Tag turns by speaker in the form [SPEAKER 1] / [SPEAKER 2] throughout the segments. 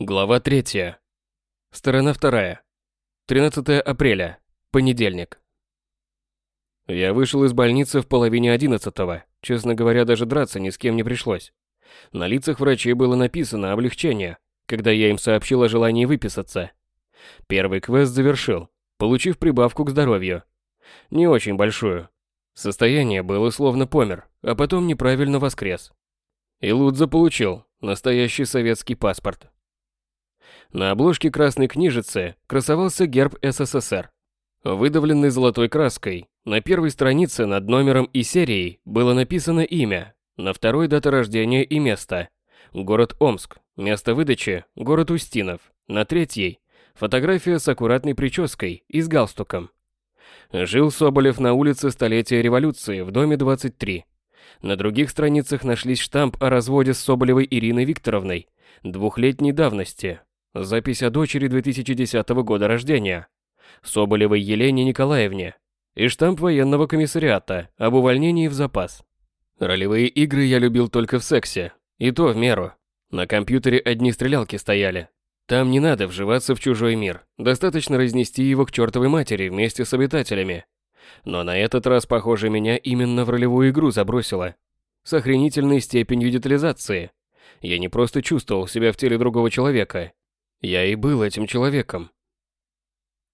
[SPEAKER 1] Глава 3. Сторона 2. 13 апреля. Понедельник. Я вышел из больницы в половине одиннадцатого. Честно говоря, даже драться ни с кем не пришлось. На лицах врачей было написано облегчение, когда я им сообщил о желании выписаться. Первый квест завершил, получив прибавку к здоровью. Не очень большую. Состояние было словно помер, а потом неправильно воскрес. И Лут заполучил настоящий советский паспорт. На обложке красной книжицы красовался герб СССР. Выдавленный золотой краской, на первой странице над номером и серией было написано имя, на второй дата рождения и место. Город Омск, место выдачи – город Устинов, на третьей – фотография с аккуратной прической и с галстуком. Жил Соболев на улице Столетия Революции в доме 23. На других страницах нашлись штамп о разводе с Соболевой Ириной Викторовной двухлетней давности, Запись о дочери 2010 года рождения. Соболевой Елене Николаевне. И штамп военного комиссариата об увольнении в запас. Ролевые игры я любил только в сексе. И то в меру. На компьютере одни стрелялки стояли. Там не надо вживаться в чужой мир. Достаточно разнести его к чертовой матери вместе с обитателями. Но на этот раз, похоже, меня именно в ролевую игру забросило. С охренительной степенью детализации. Я не просто чувствовал себя в теле другого человека, я и был этим человеком.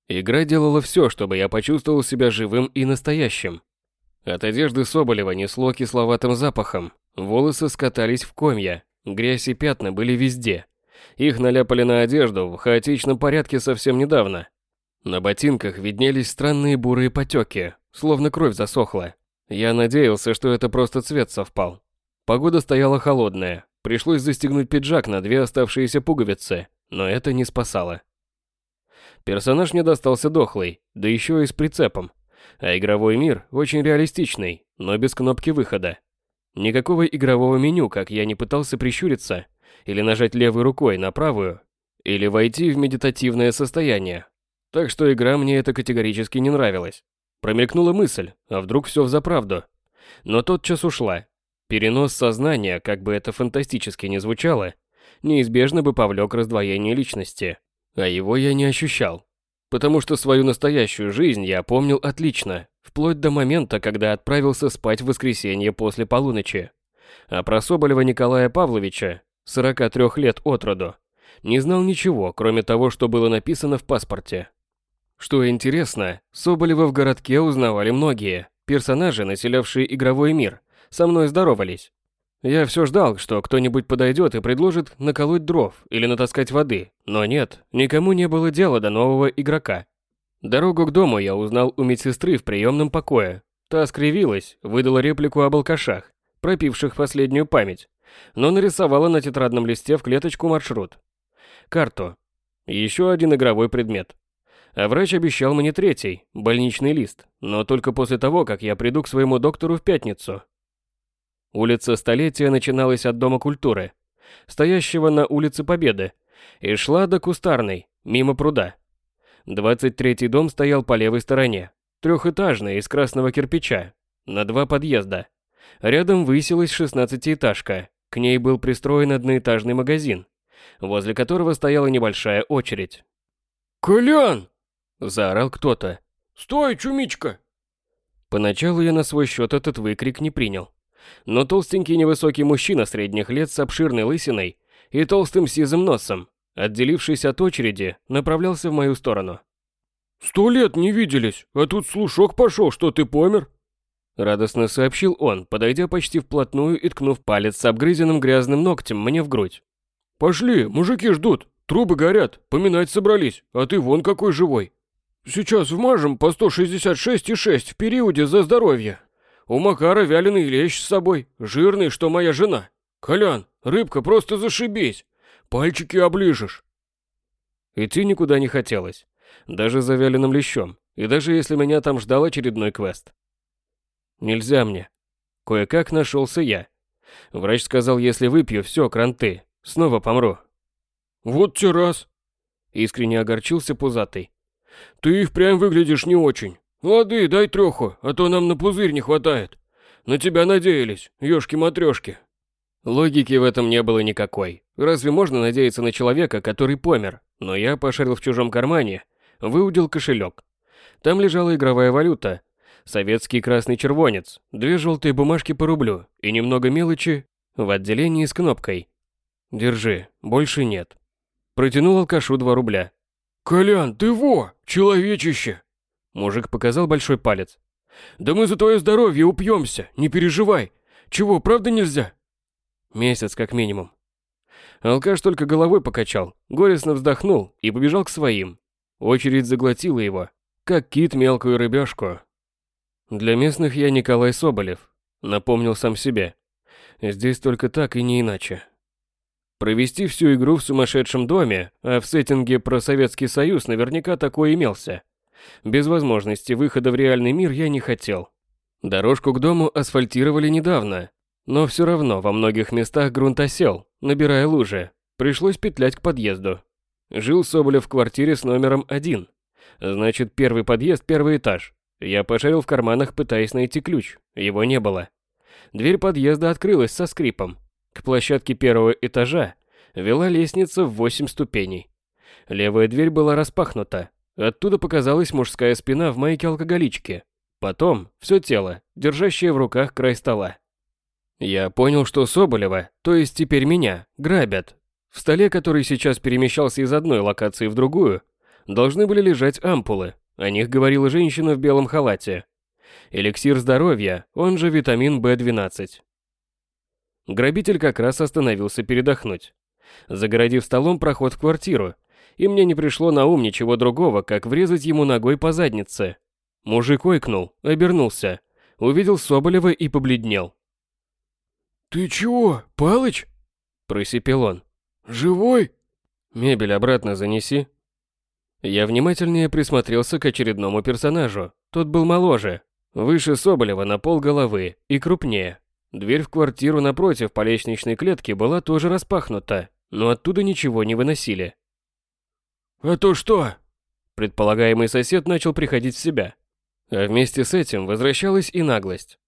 [SPEAKER 1] Игра делала все, чтобы я почувствовал себя живым и настоящим. От одежды Соболева несло кисловатым запахом, волосы скатались в комья, грязь и пятна были везде. Их наляпали на одежду в хаотичном порядке совсем недавно. На ботинках виднелись странные бурые потеки, словно кровь засохла. Я надеялся, что это просто цвет совпал. Погода стояла холодная, пришлось застегнуть пиджак на две оставшиеся пуговицы, но это не спасало. Персонаж мне достался дохлый, да еще и с прицепом. А игровой мир очень реалистичный, но без кнопки выхода. Никакого игрового меню, как я не пытался прищуриться, или нажать левой рукой на правую, или войти в медитативное состояние. Так что игра мне это категорически не нравилась. Промелькнула мысль, а вдруг все взаправду. Но тотчас ушла. Перенос сознания, как бы это фантастически не звучало, неизбежно бы повлек раздвоение личности. А его я не ощущал. Потому что свою настоящую жизнь я помнил отлично, вплоть до момента, когда отправился спать в воскресенье после полуночи. А про Соболева Николая Павловича, 43 лет от роду, не знал ничего, кроме того, что было написано в паспорте. Что интересно, Соболева в городке узнавали многие. Персонажи, населявшие игровой мир, со мной здоровались. Я все ждал, что кто-нибудь подойдет и предложит наколоть дров или натаскать воды, но нет, никому не было дела до нового игрока. Дорогу к дому я узнал у медсестры в приемном покое. Та скривилась, выдала реплику об алкашах, пропивших последнюю память, но нарисовала на тетрадном листе в клеточку маршрут. Карту. Еще один игровой предмет. А врач обещал мне третий, больничный лист, но только после того, как я приду к своему доктору в пятницу, Улица Столетия начиналась от Дома культуры, стоящего на улице Победы, и шла до Кустарной, мимо пруда. 23-й дом стоял по левой стороне, трехэтажный, из красного кирпича, на два подъезда. Рядом высилась шестнадцатиэтажка, к ней был пристроен одноэтажный магазин, возле которого стояла небольшая очередь.
[SPEAKER 2] «Колян!»
[SPEAKER 1] – заорал кто-то.
[SPEAKER 2] «Стой, чумичка!»
[SPEAKER 1] Поначалу я на свой счет этот выкрик не принял но толстенький невысокий мужчина средних лет с обширной лысиной и толстым сизым носом, отделившись от очереди, направлялся в мою сторону.
[SPEAKER 2] «Сто лет не виделись, а тут слушок пошел, что ты помер?»
[SPEAKER 1] Радостно сообщил он, подойдя почти вплотную и ткнув палец с обгрызенным грязным ногтем мне в грудь.
[SPEAKER 2] «Пошли, мужики ждут, трубы горят, поминать собрались, а ты вон какой живой. Сейчас вмажем по 166,6 в периоде за здоровье». У Макара вяленый лещ с собой, жирный, что моя жена. Колян, рыбка просто зашибись. Пальчики оближешь.
[SPEAKER 1] Идти никуда не хотелось. Даже за вяленым лещом. И даже если меня там ждал очередной квест. Нельзя мне. Кое-как нашелся я. Врач сказал, если выпью, все, кранты. Снова помру.
[SPEAKER 2] Вот те раз.
[SPEAKER 1] Искренне огорчился пузатый.
[SPEAKER 2] Ты и впрямь выглядишь не очень. «Лады, дай трёху, а то нам на пузырь не хватает. На тебя надеялись, ёшки-матрёшки».
[SPEAKER 1] Логики в этом не было никакой. Разве можно надеяться на человека, который помер? Но я пошарил в чужом кармане, выудил кошелек. Там лежала игровая валюта. Советский красный червонец, две желтые бумажки по рублю и немного мелочи в отделении с кнопкой. Держи, больше нет. Протянул алкашу два рубля.
[SPEAKER 2] «Колян, ты во, человечище!»
[SPEAKER 1] Мужик показал большой палец.
[SPEAKER 2] «Да мы за твое здоровье упьемся, не переживай. Чего, правда нельзя?»
[SPEAKER 1] Месяц как минимум. Алкаш только головой покачал, горестно вздохнул и побежал к своим. Очередь заглотила его, как кит мелкую рыбешку. Для местных я Николай Соболев, напомнил сам себе. Здесь только так и не иначе. Провести всю игру в сумасшедшем доме, а в сеттинге про Советский Союз наверняка такой имелся. Без возможности выхода в реальный мир я не хотел. Дорожку к дому асфальтировали недавно, но все равно во многих местах грунт осел, набирая лужи. Пришлось петлять к подъезду. Жил Соболев в квартире с номером один. Значит, первый подъезд, первый этаж. Я пошарил в карманах, пытаясь найти ключ. Его не было. Дверь подъезда открылась со скрипом. К площадке первого этажа вела лестница в восемь ступеней. Левая дверь была распахнута. Оттуда показалась мужская спина в майке алкоголички. Потом все тело, держащее в руках край стола. Я понял, что Соболева, то есть теперь меня, грабят. В столе, который сейчас перемещался из одной локации в другую, должны были лежать ампулы. О них говорила женщина в белом халате. Эликсир здоровья, он же витамин В12. Грабитель как раз остановился передохнуть. Загородив столом проход в квартиру, и мне не пришло на ум ничего другого, как врезать ему ногой по заднице. Мужик ойкнул, обернулся, увидел Соболева и побледнел.
[SPEAKER 2] «Ты чего, Палыч?» – просипел он. «Живой?»
[SPEAKER 1] «Мебель обратно занеси». Я внимательнее присмотрелся к очередному персонажу. Тот был моложе, выше Соболева на пол головы и крупнее. Дверь в квартиру напротив по лестничной клетке была тоже распахнута, но оттуда ничего не выносили.
[SPEAKER 2] «А то что?»
[SPEAKER 1] Предполагаемый сосед начал приходить в себя. А вместе с этим возвращалась и наглость.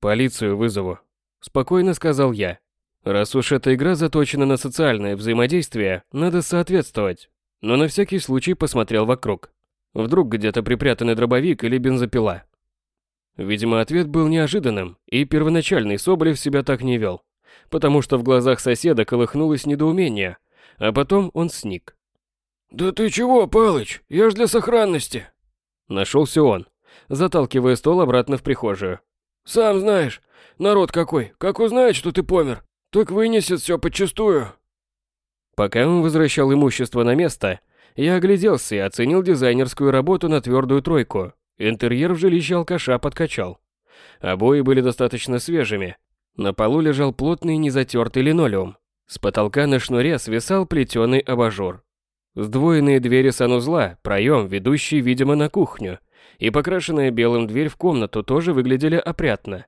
[SPEAKER 1] «Полицию вызову», Спокойно сказал я. Раз уж эта игра заточена на социальное взаимодействие, надо соответствовать. Но на всякий случай посмотрел вокруг. Вдруг где-то припрятанный дробовик или бензопила. Видимо, ответ был неожиданным, и первоначальный Соболев себя так не вел. Потому что в глазах соседа колыхнулось недоумение, а потом он сник.
[SPEAKER 2] «Да ты чего, Палыч? Я ж для сохранности!»
[SPEAKER 1] Нашелся он, заталкивая стол обратно в прихожую.
[SPEAKER 2] «Сам знаешь, Народ какой, как узнает, что ты помер, так вынесет все подчистую.
[SPEAKER 1] Пока он возвращал имущество на место, я огляделся и оценил дизайнерскую работу на твердую тройку. Интерьер в жилище алкаша подкачал. Обои были достаточно свежими. На полу лежал плотный незатертый линолеум. С потолка на шнуре свисал плетеный абажур. Сдвоенные двери санузла, проем, ведущий, видимо, на кухню, и покрашенная белым дверь в комнату тоже выглядели опрятно.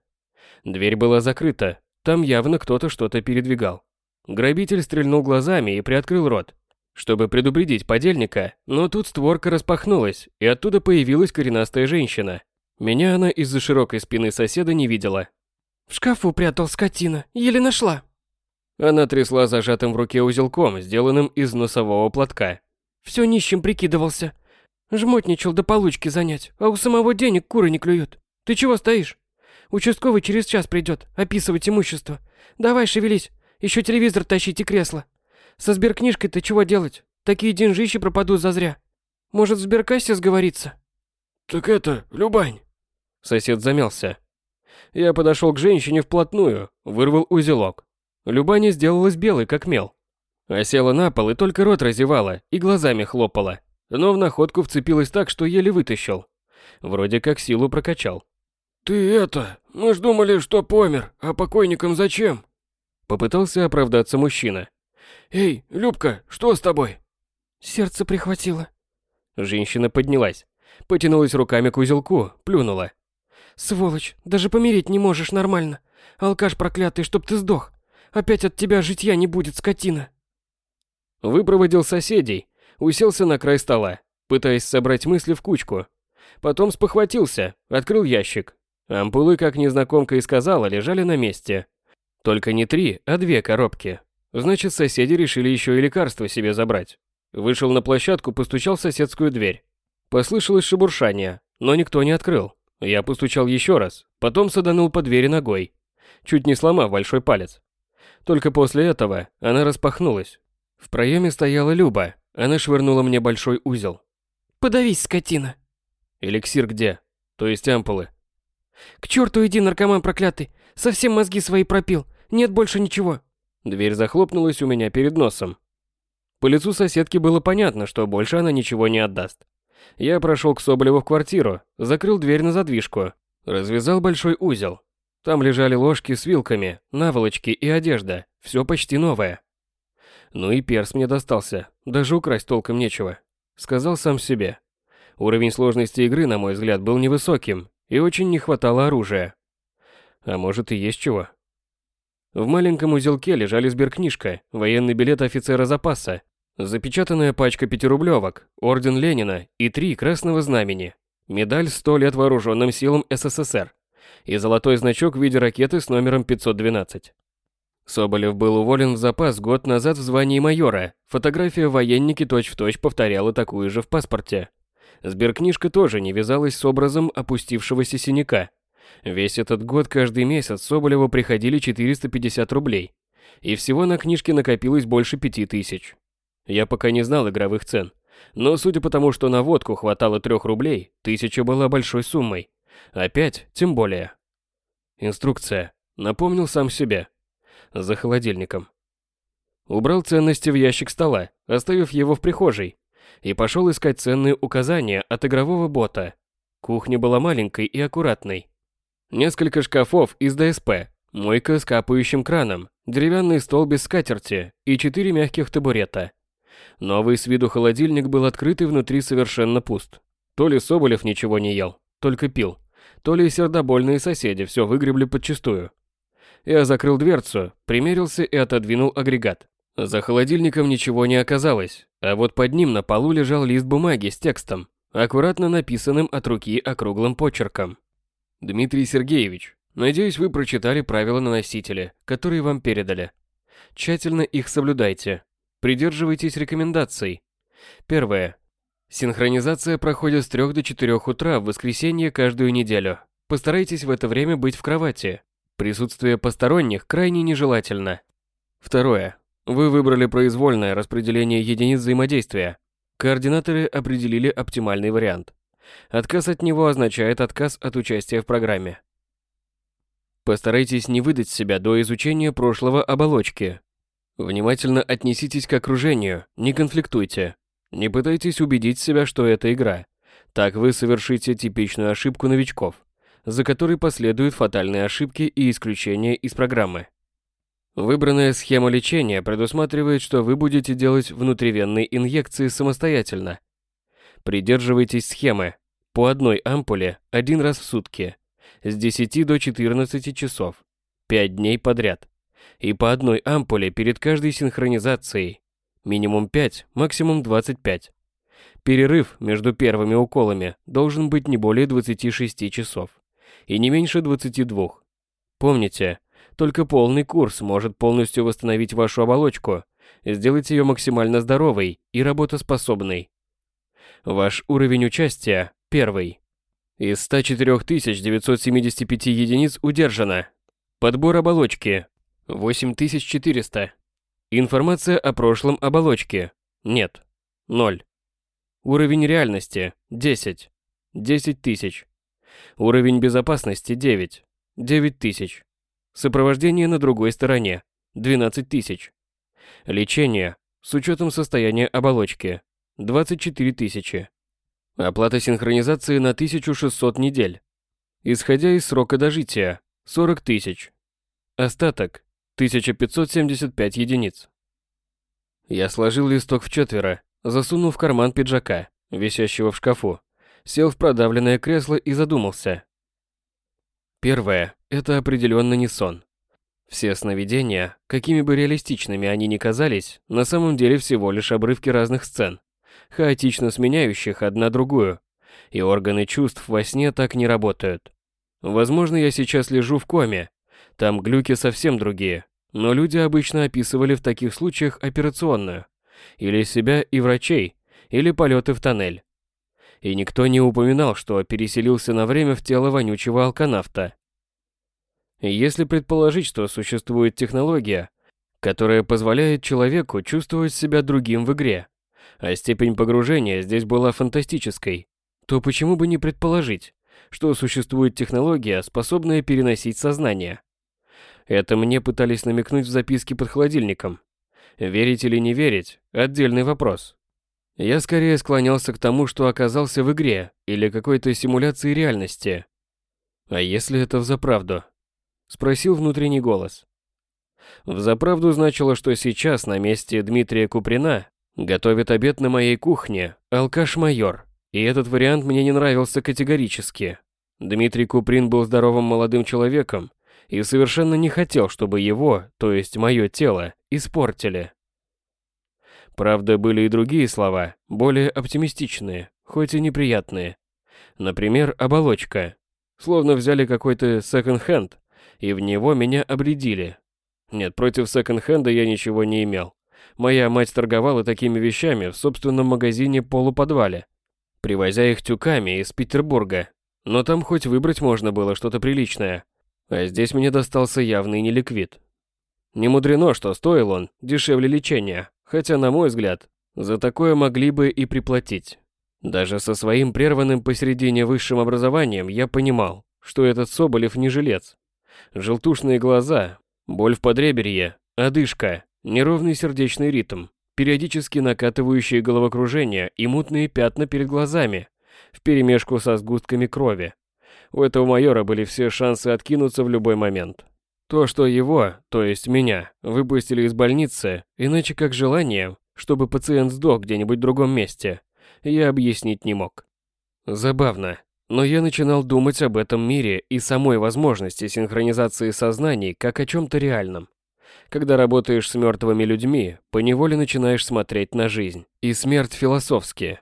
[SPEAKER 1] Дверь была закрыта, там явно кто-то что-то передвигал. Грабитель стрельнул глазами и приоткрыл рот, чтобы предупредить подельника, но тут створка распахнулась, и оттуда появилась коренастая женщина. Меня она из-за широкой спины соседа не видела.
[SPEAKER 3] «В шкафу прятал скотина, еле нашла».
[SPEAKER 1] Она трясла зажатым в руке узелком, сделанным из носового платка.
[SPEAKER 3] «Все нищим прикидывался. Жмотничал до получки занять, а у самого денег куры не клюют. Ты чего стоишь?» Участковый через час придет, описывать имущество. Давай, шевелись, еще телевизор тащить и кресло. Со сберкнижкой-то чего делать? Такие деньжищи пропадут зазря. Может, в сберкассе сговориться?
[SPEAKER 2] Так это, Любань.
[SPEAKER 1] Сосед замялся. Я подошел к женщине вплотную, вырвал узелок. Любаня сделалась белой, как мел. Осела на пол и только рот разевала и глазами хлопала. Но в находку вцепилась так, что еле вытащил. Вроде как силу прокачал.
[SPEAKER 2] «Ты это, мы ж думали, что помер, а покойникам зачем?»
[SPEAKER 1] Попытался оправдаться мужчина.
[SPEAKER 2] «Эй, Любка, что с тобой?»
[SPEAKER 3] «Сердце прихватило».
[SPEAKER 1] Женщина поднялась, потянулась руками к узелку, плюнула.
[SPEAKER 3] «Сволочь, даже помереть не можешь нормально. Алкаш проклятый, чтоб ты сдох. Опять от тебя житья не будет, скотина».
[SPEAKER 1] Выпроводил соседей, уселся на край стола, пытаясь собрать мысли в кучку. Потом спохватился, открыл ящик, Ампулы, как незнакомка и сказала, лежали на месте. Только не три, а две коробки. Значит, соседи решили еще и лекарства себе забрать. Вышел на площадку, постучал в соседскую дверь. Послышалось шебуршание, но никто не открыл. Я постучал еще раз, потом саданул по двери ногой, чуть не сломав большой палец. Только после этого она распахнулась. В проеме стояла Люба, она швырнула мне большой узел.
[SPEAKER 3] «Подавись, скотина!»
[SPEAKER 1] «Эликсир где? То есть ампулы?»
[SPEAKER 3] «К черту иди, наркоман проклятый! Совсем мозги свои пропил! Нет больше ничего!»
[SPEAKER 1] Дверь захлопнулась у меня перед носом. По лицу соседки было понятно, что больше она ничего не отдаст. Я прошел к Соболеву в квартиру, закрыл дверь на задвижку, развязал большой узел. Там лежали ложки с вилками, наволочки и одежда, все почти новое. Ну и перс мне достался, даже украсть толком нечего. Сказал сам себе. Уровень сложности игры, на мой взгляд, был невысоким, и очень не хватало оружия. А может и есть чего. В маленьком узелке лежали сберкнижка, военный билет офицера запаса, запечатанная пачка пятирублевок, орден Ленина и три красного знамени, медаль «100 лет вооруженным силам СССР» и золотой значок в виде ракеты с номером 512. Соболев был уволен в запас год назад в звании майора. Фотография военники точь-в-точь повторяла такую же в паспорте. Сберкнижка тоже не вязалась с образом опустившегося синяка. Весь этот год каждый месяц Соболеву приходили 450 рублей. И всего на книжке накопилось больше 5000. Я пока не знал игровых цен. Но судя по тому, что на водку хватало 3 рублей, тысяча была большой суммой. 5 тем более. Инструкция. Напомнил сам себе. За холодильником. Убрал ценности в ящик стола, оставив его в прихожей. И пошел искать ценные указания от игрового бота. Кухня была маленькой и аккуратной. Несколько шкафов из ДСП, мойка с капающим краном, деревянный стол без скатерти и четыре мягких табурета. Новый с виду холодильник был открыт и внутри совершенно пуст. То ли Соболев ничего не ел, только пил, то ли сердобольные соседи все выгребли подчистую. Я закрыл дверцу, примерился и отодвинул агрегат. За холодильником ничего не оказалось, а вот под ним на полу лежал лист бумаги с текстом, аккуратно написанным от руки округлым почерком. Дмитрий Сергеевич, надеюсь, вы прочитали правила на носителе, которые вам передали. Тщательно их соблюдайте. Придерживайтесь рекомендаций. Первое. Синхронизация проходит с 3 до 4 утра в воскресенье каждую неделю. Постарайтесь в это время быть в кровати. Присутствие посторонних крайне нежелательно. Второе. Вы выбрали произвольное распределение единиц взаимодействия. Координаторы определили оптимальный вариант. Отказ от него означает отказ от участия в программе. Постарайтесь не выдать себя до изучения прошлого оболочки. Внимательно отнеситесь к окружению, не конфликтуйте. Не пытайтесь убедить себя, что это игра. Так вы совершите типичную ошибку новичков, за которой последуют фатальные ошибки и исключения из программы. Выбранная схема лечения предусматривает, что вы будете делать внутривенные инъекции самостоятельно. Придерживайтесь схемы, по одной ампуле один раз в сутки. С 10 до 14 часов. 5 дней подряд. И по одной ампуле перед каждой синхронизацией. Минимум 5, максимум 25. Перерыв между первыми уколами должен быть не более 26 часов. И не меньше 22. Помните, только полный курс может полностью восстановить вашу оболочку, сделать ее максимально здоровой и работоспособной. Ваш уровень участия Первый. Из 104 975 единиц удержано. Подбор оболочки. 8400. Информация о прошлом оболочке. Нет. 0. Уровень реальности. 10. 10 тысяч. Уровень безопасности 9. 9 тысяч. Сопровождение на другой стороне. 12 тысяч. Лечение. С учетом состояния оболочки. 24 тысячи. Оплата синхронизации на 1600 недель. Исходя из срока дожития, 40 тысяч. Остаток, 1575 единиц. Я сложил листок в четверо, засунул в карман пиджака, висящего в шкафу, сел в продавленное кресло и задумался. Первое – это определенно не сон. Все сновидения, какими бы реалистичными они ни казались, на самом деле всего лишь обрывки разных сцен, хаотично сменяющих одна другую, и органы чувств во сне так не работают. Возможно, я сейчас лежу в коме, Там глюки совсем другие, но люди обычно описывали в таких случаях операционную. Или себя и врачей, или полеты в тоннель. И никто не упоминал, что переселился на время в тело вонючего алканавта. Если предположить, что существует технология, которая позволяет человеку чувствовать себя другим в игре, а степень погружения здесь была фантастической, то почему бы не предположить, что существует технология, способная переносить сознание? Это мне пытались намекнуть в записке под холодильником. Верить или не верить – отдельный вопрос. Я скорее склонялся к тому, что оказался в игре или какой-то симуляции реальности. А если это взаправду? Спросил внутренний голос. Взаправду значило, что сейчас на месте Дмитрия Куприна готовит обед на моей кухне алкаш-майор. И этот вариант мне не нравился категорически. Дмитрий Куприн был здоровым молодым человеком и совершенно не хотел, чтобы его, то есть мое тело, испортили. Правда, были и другие слова, более оптимистичные, хоть и неприятные. Например, оболочка. Словно взяли какой-то секонд-хенд, и в него меня обредили. Нет, против секонд-хенда я ничего не имел. Моя мать торговала такими вещами в собственном магазине-полуподвале, привозя их тюками из Петербурга. Но там хоть выбрать можно было что-то приличное. А здесь мне достался явный неликвид. Не мудрено, что стоил он дешевле лечения, хотя, на мой взгляд, за такое могли бы и приплатить. Даже со своим прерванным посередине высшим образованием я понимал, что этот Соболев не жилец. Желтушные глаза, боль в подреберье, одышка, неровный сердечный ритм, периодически накатывающие головокружение и мутные пятна перед глазами, вперемешку со сгустками крови. У этого майора были все шансы откинуться в любой момент. То, что его, то есть меня, выпустили из больницы, иначе как желанием, чтобы пациент сдох где-нибудь в другом месте, я объяснить не мог. Забавно, но я начинал думать об этом мире и самой возможности синхронизации сознаний как о чем-то реальном. Когда работаешь с мертвыми людьми, поневоле начинаешь смотреть на жизнь и смерть философски.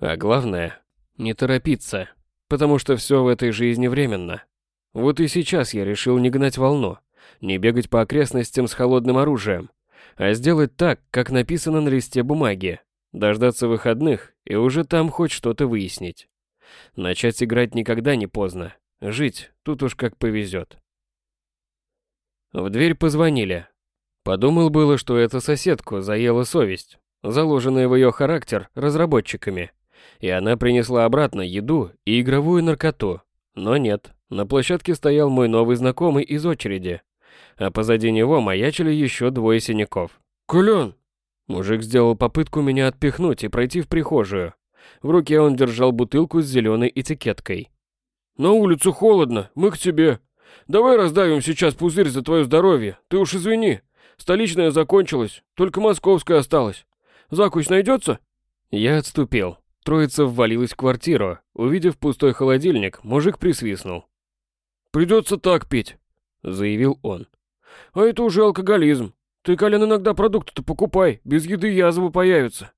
[SPEAKER 1] А главное, не торопиться, потому что все в этой жизни временно. Вот и сейчас я решил не гнать волну, не бегать по окрестностям с холодным оружием, а сделать так, как написано на листе бумаги, дождаться выходных и уже там хоть что-то выяснить. Начать играть никогда не поздно, жить тут уж как повезет. В дверь позвонили. Подумал было, что это соседку заела совесть, заложенная в ее характер разработчиками, и она принесла обратно еду и игровую наркоту. Но нет, на площадке стоял мой новый знакомый из очереди, а позади него маячили еще двое синяков.
[SPEAKER 2] «Колян!»
[SPEAKER 1] Мужик сделал попытку меня отпихнуть и пройти в прихожую. В руке он держал бутылку с зеленой этикеткой.
[SPEAKER 2] «На улице холодно, мы к тебе. Давай раздавим сейчас пузырь за твое здоровье, ты уж извини. Столичная закончилась, только московская осталась. Закусь найдется?»
[SPEAKER 1] Я отступил. Троица ввалилась в квартиру. Увидев пустой холодильник, мужик присвистнул.
[SPEAKER 2] «Придется так пить», — заявил он. А это уже алкоголизм. Ты, Колян, иногда продукты-то покупай, без еды язвы появятся.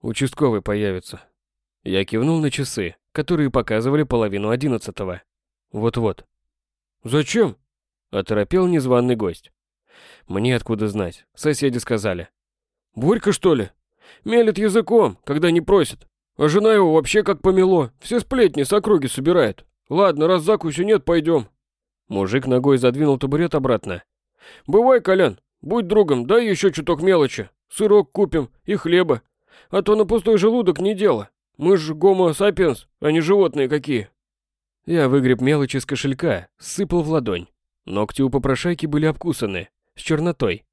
[SPEAKER 1] Участковый появится. Я кивнул на часы, которые показывали половину одиннадцатого. Вот-вот.
[SPEAKER 2] Зачем?
[SPEAKER 1] Оторопел незваный гость. Мне откуда знать, соседи сказали.
[SPEAKER 2] Борька, что ли? Мелет языком, когда не просит. А жена его вообще как помело, все сплетни с округи собирает. Ладно, раз закуси нет, пойдем.
[SPEAKER 1] Мужик ногой задвинул табурет обратно.
[SPEAKER 2] «Бывай, Колян, будь другом, дай еще чуток мелочи. Сырок купим и хлеба. А то на пустой желудок не дело. Мы ж гомо сапиенс, а не животные какие».
[SPEAKER 1] Я выгреб мелочь из кошелька, сыпал в ладонь. Ногти у попрошайки были обкусаны, с чернотой.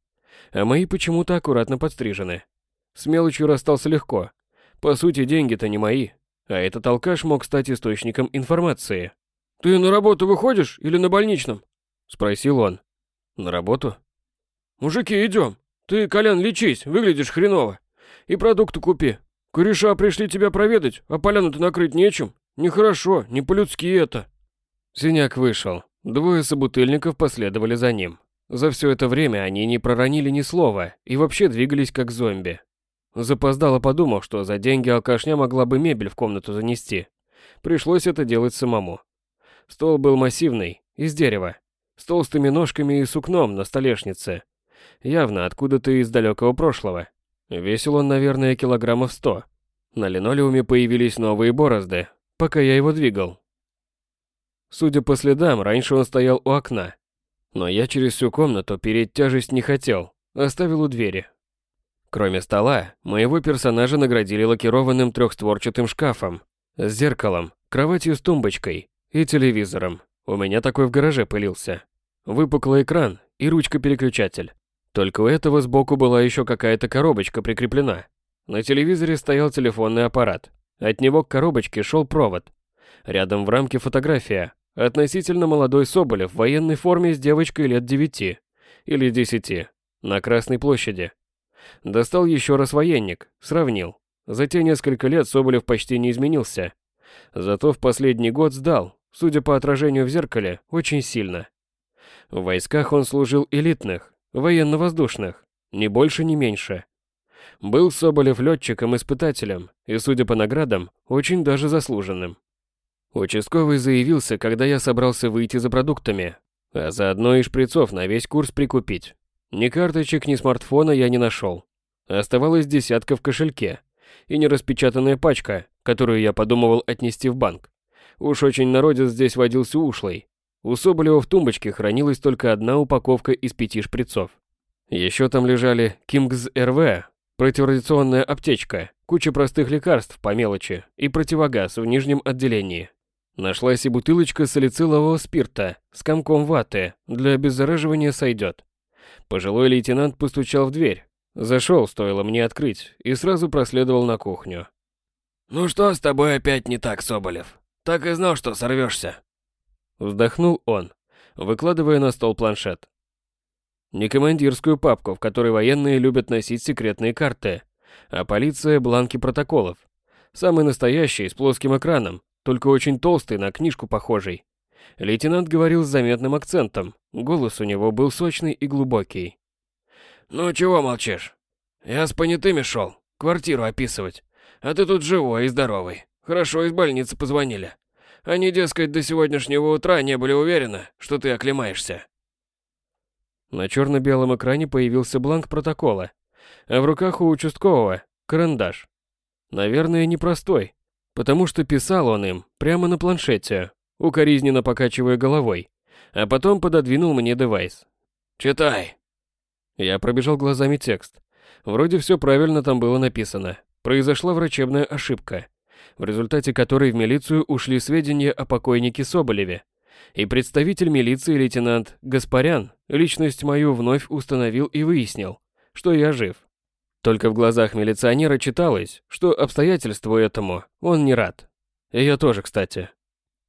[SPEAKER 1] А мои почему-то аккуратно подстрижены. С мелочью расстался легко. По сути, деньги-то не мои. А этот алкаш мог стать источником информации.
[SPEAKER 2] «Ты на работу выходишь или на больничном?»
[SPEAKER 1] — спросил он. «На работу?»
[SPEAKER 2] «Мужики, идем. Ты, Колян, лечись, выглядишь хреново. И продукты купи. Кореша пришли тебя проведать, а поляну-то накрыть нечем. Нехорошо, не по-людски это».
[SPEAKER 1] Синяк вышел. Двое собутыльников последовали за ним. За все это время они не проронили ни слова и вообще двигались как зомби. Запоздало подумал, что за деньги алкашня могла бы мебель в комнату занести. Пришлось это делать самому. Стол был массивный, из дерева. с толстыми ножками и сукном на столешнице. Явно откуда-то из далекого прошлого. Весил он, наверное, килограммов сто. На линолеуме появились новые борозды, пока я его двигал. Судя по следам, раньше он стоял у окна. Но я через всю комнату переть тяжесть не хотел, оставил у двери. Кроме стола, моего персонажа наградили лакированным трехстворчатым шкафом, с зеркалом, кроватью с тумбочкой и телевизором. У меня такой в гараже пылился. Выпуклый экран и ручка-переключатель. Только у этого сбоку была еще какая-то коробочка прикреплена. На телевизоре стоял телефонный аппарат. От него к коробочке шел провод. Рядом в рамке фотография. Относительно молодой Соболев в военной форме с девочкой лет девяти или десяти на Красной площади. Достал еще раз военник, сравнил. За те несколько лет Соболев почти не изменился. Зато в последний год сдал, судя по отражению в зеркале, очень сильно. В войсках он служил элитных, военно-воздушных, ни больше, ни меньше. Был Соболев летчиком-испытателем и, судя по наградам, очень даже заслуженным. Участковый заявился, когда я собрался выйти за продуктами, а заодно и шприцов на весь курс прикупить. Ни карточек, ни смартфона я не нашел. Оставалась десятка в кошельке и нераспечатанная пачка, которую я подумывал отнести в банк. Уж очень народец здесь водился ушлый. У Соболева в тумбочке хранилась только одна упаковка из пяти шприцов. Еще там лежали Кингс РВ, противорадиационная аптечка, куча простых лекарств по мелочи и противогаз в нижнем отделении. Нашлась и бутылочка салицилового спирта с комком ваты, для обеззараживания сойдет. Пожилой лейтенант постучал в дверь. Зашел, стоило мне открыть, и сразу проследовал на кухню.
[SPEAKER 2] «Ну что с тобой опять не так, Соболев? Так и знал, что сорвешься.
[SPEAKER 1] Вздохнул он, выкладывая на стол планшет. Не командирскую папку, в которой военные любят носить секретные карты, а полиция – бланки протоколов. Самый настоящий, с плоским экраном, только очень толстый, на книжку похожий. Лейтенант говорил с заметным акцентом, голос у него был сочный и глубокий.
[SPEAKER 2] «Ну чего молчишь? Я с понятыми шел, квартиру описывать. А ты тут живой и здоровый. Хорошо из больницы позвонили. Они, дескать, до сегодняшнего утра не были уверены, что ты оклемаешься».
[SPEAKER 1] На черно-белом экране появился бланк протокола, а в руках у участкового карандаш. Наверное, непростой, потому что писал он им прямо на планшете, укоризненно покачивая головой, а потом пододвинул мне девайс.
[SPEAKER 2] «Читай!»
[SPEAKER 1] Я пробежал глазами текст. Вроде все правильно там было написано. Произошла врачебная ошибка, в результате которой в милицию ушли сведения о покойнике Соболеве. И представитель милиции лейтенант Гаспарян личность мою вновь установил и выяснил, что я жив. Только в глазах милиционера читалось, что обстоятельству этому он не рад. И я тоже, кстати.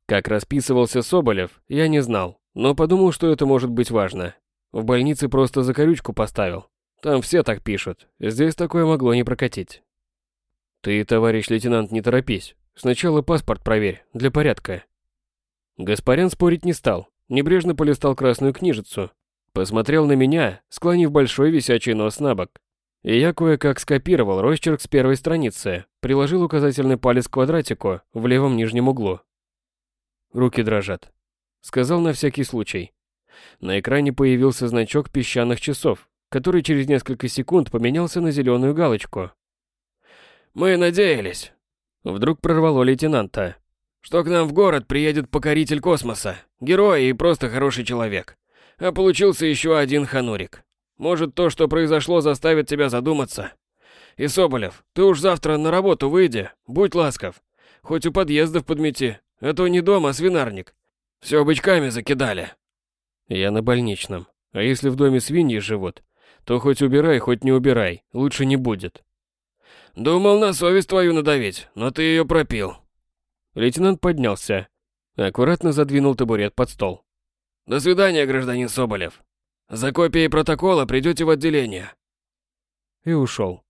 [SPEAKER 1] Как расписывался Соболев, я не знал, но подумал, что это может быть важно. В больнице просто закорючку поставил. Там все так пишут, здесь такое могло не прокатить. Ты, товарищ лейтенант, не торопись. Сначала паспорт проверь, для порядка. Гаспарян спорить не стал, небрежно полистал красную книжицу, посмотрел на меня, склонив большой висячий нос на бок, и я кое-как скопировал росчерк с первой страницы, приложил указательный палец к квадратику в левом нижнем углу. Руки дрожат. Сказал на всякий случай. На экране появился значок песчаных часов, который через несколько секунд поменялся на зеленую галочку.
[SPEAKER 2] «Мы надеялись», — вдруг прорвало лейтенанта, «что к нам в город приедет покоритель космоса, герой и просто хороший человек. А получился еще один ханурик. Может, то, что произошло, заставит тебя задуматься. И, Соболев, ты уж завтра на работу выйди, будь ласков. Хоть у подъездов подмети, а то не дом, а свинарник. Все бычками закидали.
[SPEAKER 1] Я на больничном. А если в доме свиньи живут, то хоть убирай, хоть не убирай, лучше не будет.
[SPEAKER 2] Думал на совесть твою надавить, но ты ее пропил.
[SPEAKER 1] Лейтенант поднялся, аккуратно задвинул табурет под стол.
[SPEAKER 2] До свидания, гражданин Соболев. За копией протокола придете в отделение.
[SPEAKER 1] И ушел.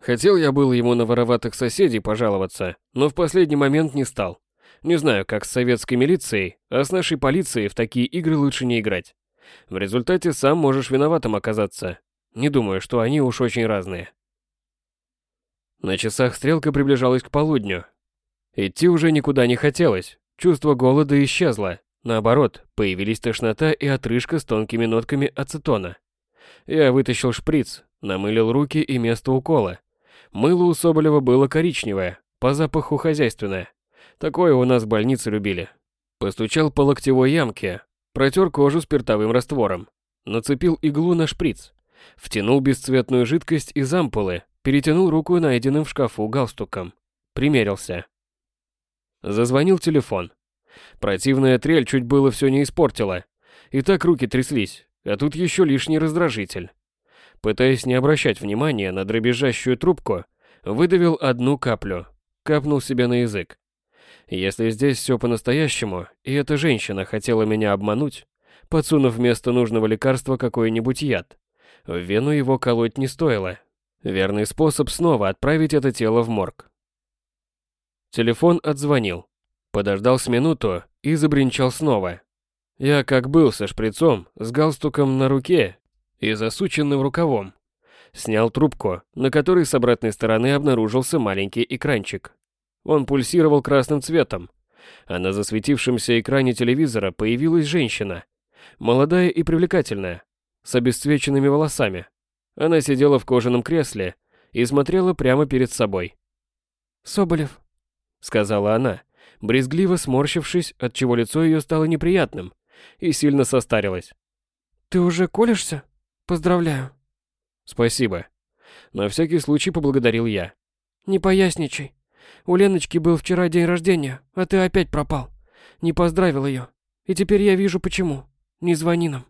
[SPEAKER 1] Хотел я был ему на вороватых соседей пожаловаться, но в последний момент не стал. Не знаю, как с советской милицией, а с нашей полицией в такие игры лучше не играть. В результате сам можешь виноватым оказаться. Не думаю, что они уж очень разные. На часах стрелка приближалась к полудню. Идти уже никуда не хотелось, чувство голода исчезло, Наоборот, появились тошнота и отрыжка с тонкими нотками ацетона. Я вытащил шприц, намылил руки и место укола. Мыло у Соболева было коричневое, по запаху хозяйственное. Такое у нас в больнице любили. Постучал по локтевой ямке, протер кожу спиртовым раствором, нацепил иглу на шприц, втянул бесцветную жидкость из ампулы, перетянул руку найденным в шкафу галстуком, примерился. Зазвонил телефон. Противная трель чуть было все не испортила. И так руки тряслись, а тут еще лишний раздражитель. Пытаясь не обращать внимания на дребезжащую трубку, выдавил одну каплю, капнул себе на язык. Если здесь все по-настоящему, и эта женщина хотела меня обмануть, подсунув вместо нужного лекарства какой-нибудь яд, в вену его колоть не стоило. Верный способ снова отправить это тело в морг. Телефон отзвонил. Подождал с минуту и забринчал снова. Я как был со шприцом, с галстуком на руке и засученным рукавом. Снял трубку, на которой с обратной стороны обнаружился маленький экранчик. Он пульсировал красным цветом, а на засветившемся экране телевизора появилась женщина. Молодая и привлекательная, с обесцвеченными волосами. Она сидела в кожаном кресле и смотрела прямо перед собой.
[SPEAKER 3] «Соболев,
[SPEAKER 1] сказала она, брезгливо сморщившись, от чего лицо ее стало неприятным и сильно состарилось.
[SPEAKER 3] Ты уже колешься? Поздравляю.
[SPEAKER 1] Спасибо. На всякий случай поблагодарил я.
[SPEAKER 3] Не поясничай. У Леночки был вчера день рождения, а ты опять пропал. Не поздравил ее. И теперь я вижу почему. Не звони нам.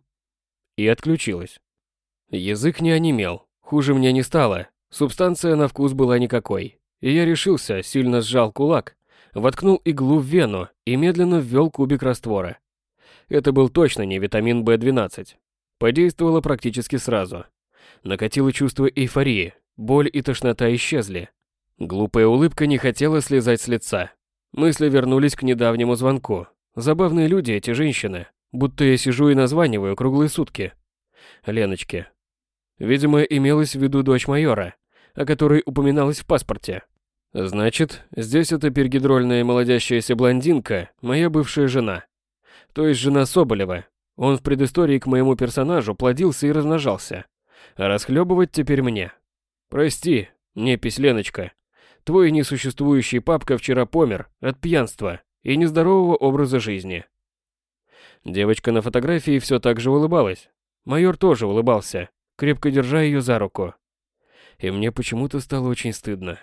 [SPEAKER 1] И отключилась. Язык не онемел. Хуже мне не стало. Субстанция на вкус была никакой. И я решился, сильно сжал кулак, воткнул иглу в вену и медленно ввел кубик раствора. Это был точно не витамин В12. Подействовало практически сразу. Накатило чувство эйфории, боль и тошнота исчезли. Глупая улыбка не хотела слезать с лица. Мысли вернулись к недавнему звонку. Забавные люди эти женщины, будто я сижу и названиваю круглые сутки. Леночке. Видимо, имелась в виду дочь майора, о которой упоминалось в паспорте. Значит, здесь эта пергидрольная молодящаяся блондинка, моя бывшая жена. То есть жена Соболева. Он в предыстории к моему персонажу плодился и размножался. А расхлебывать теперь мне. Прости, непись Леночка. Твой несуществующий папка вчера помер от пьянства и нездорового образа жизни. Девочка на фотографии все так же улыбалась. Майор тоже улыбался, крепко держа ее за руку. И мне почему-то стало очень стыдно.